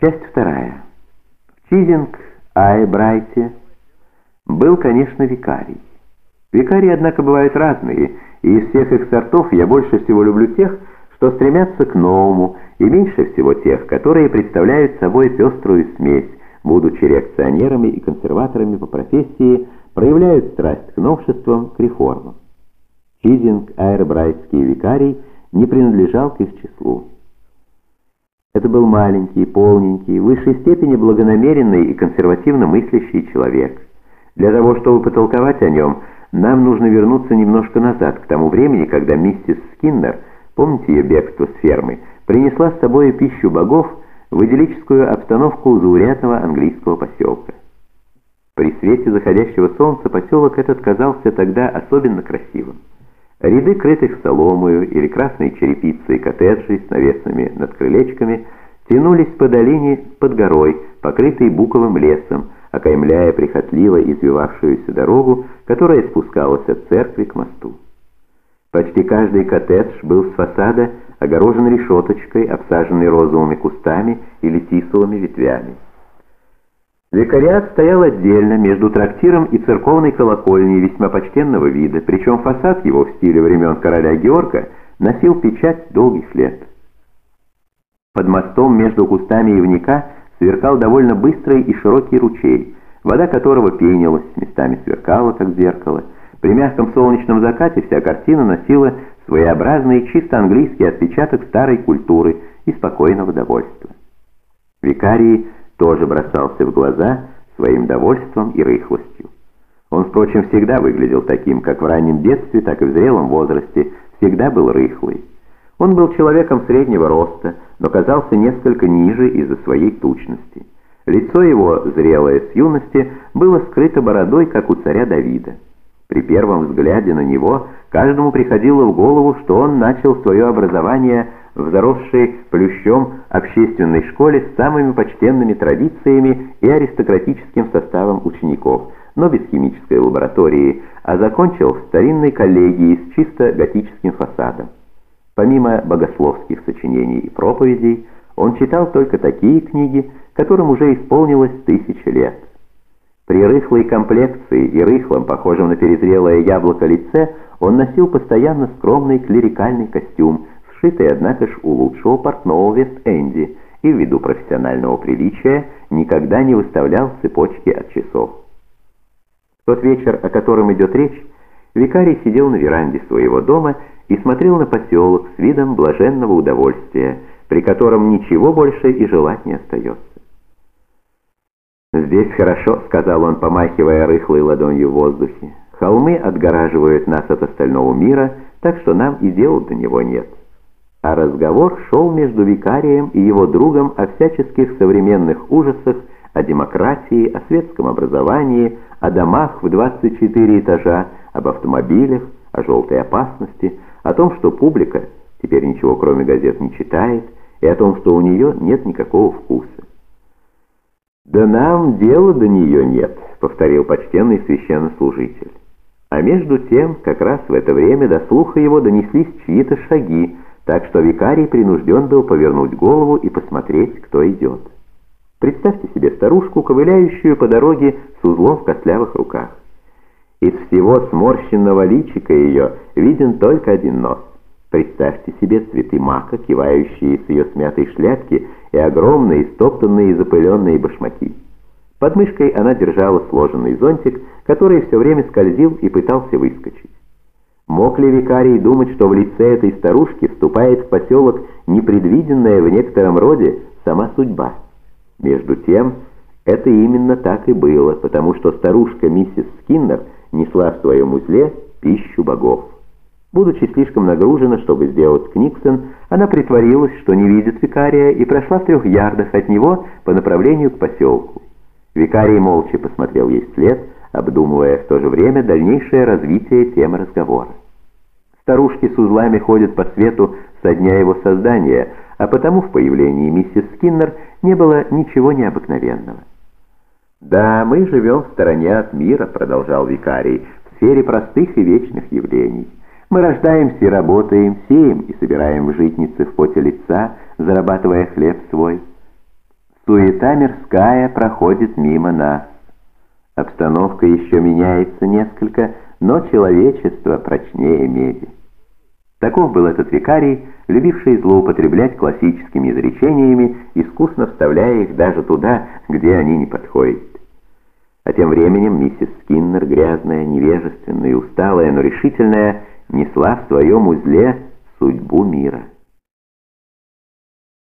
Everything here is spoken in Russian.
Часть вторая. Чизинг Айбрайте был, конечно, викарий. Викарии, однако, бывают разные, и из всех их сортов я больше всего люблю тех, что стремятся к новому, и меньше всего тех, которые представляют собой пеструю смесь, будучи реакционерами и консерваторами по профессии, проявляют страсть к новшествам, к реформам. Чизинг Айрбрайтский викарий не принадлежал к их числу. Это был маленький, полненький, в высшей степени благонамеренный и консервативно мыслящий человек. Для того, чтобы потолковать о нем, нам нужно вернуться немножко назад, к тому времени, когда миссис Скиннер, помните ее бегство с фермы, принесла с собой пищу богов в идиллическую обстановку заурядного английского поселка. При свете заходящего солнца поселок этот казался тогда особенно красивым. Ряды крытых соломою или красной черепицей коттеджей с навесами над крылечками тянулись по долине под горой, покрытой буковым лесом, окаймляя прихотливо извивавшуюся дорогу, которая спускалась от церкви к мосту. Почти каждый коттедж был с фасада огорожен решеточкой, обсаженной розовыми кустами или тисовыми ветвями. Викариат стоял отдельно между трактиром и церковной колокольней весьма почтенного вида, причем фасад его в стиле времен короля Георга носил печать долгих лет. Под мостом между кустами ивника сверкал довольно быстрый и широкий ручей, вода которого пенилась, местами сверкала, как зеркало. При мягком солнечном закате вся картина носила своеобразный чисто английский отпечаток старой культуры и спокойного довольства. Викарии тоже бросался в глаза своим довольством и рыхлостью. Он, впрочем, всегда выглядел таким, как в раннем детстве, так и в зрелом возрасте, всегда был рыхлый. Он был человеком среднего роста, но казался несколько ниже из-за своей тучности. Лицо его, зрелое с юности, было скрыто бородой, как у царя Давида. При первом взгляде на него каждому приходило в голову, что он начал свое образование в заросшей плющом общественной школе с самыми почтенными традициями и аристократическим составом учеников, но без химической лаборатории, а закончил в старинной коллегии с чисто готическим фасадом. Помимо богословских сочинений и проповедей, он читал только такие книги, которым уже исполнилось тысячи лет. При рыхлой комплекции и рыхлом, похожем на перезрелое яблоко лице, он носил постоянно скромный клерикальный костюм, сшитый, однако ж, у лучшего портного Вест-Энди, и ввиду профессионального приличия никогда не выставлял цепочки от часов. В тот вечер, о котором идет речь, викарий сидел на веранде своего дома и смотрел на поселок с видом блаженного удовольствия, при котором ничего больше и желать не остается. «Здесь хорошо», — сказал он, помахивая рыхлой ладонью в воздухе. «Холмы отгораживают нас от остального мира, так что нам и дела до него нет» а разговор шел между викарием и его другом о всяческих современных ужасах, о демократии, о светском образовании, о домах в 24 этажа, об автомобилях, о желтой опасности, о том, что публика теперь ничего кроме газет не читает, и о том, что у нее нет никакого вкуса. «Да нам дела до нее нет», — повторил почтенный священнослужитель. А между тем, как раз в это время до слуха его донеслись чьи-то шаги, так что викарий принужден был повернуть голову и посмотреть, кто идет. Представьте себе старушку, ковыляющую по дороге с узлом в костлявых руках. Из всего сморщенного личика ее виден только один нос. Представьте себе цветы мака, кивающие с ее смятой шляпки, и огромные, стоптанные и запыленные башмаки. Под мышкой она держала сложенный зонтик, который все время скользил и пытался выскочить. Мог ли викарий думать, что в лице этой старушки вступает в поселок непредвиденная в некотором роде сама судьба? Между тем, это именно так и было, потому что старушка миссис Скиннер несла в своем узле пищу богов. Будучи слишком нагружена, чтобы сделать Книксон, она притворилась, что не видит викария, и прошла в трех ярдах от него по направлению к поселку. Викарий молча посмотрел ей вслед, обдумывая в то же время дальнейшее развитие темы разговора. Старушки с узлами ходят по свету со дня его создания, а потому в появлении миссис Скиннер не было ничего необыкновенного. «Да, мы живем в стороне от мира», — продолжал викарий, — «в сфере простых и вечных явлений. Мы рождаемся работаем, сеем и собираем в житнице в поте лица, зарабатывая хлеб свой. Суета мирская проходит мимо нас. Обстановка еще меняется несколько, но человечество прочнее меди. Таков был этот викарий, любивший злоупотреблять классическими изречениями, искусно вставляя их даже туда, где они не подходят. А тем временем миссис Скиннер, грязная, невежественная и усталая, но решительная, несла в своем узле судьбу мира.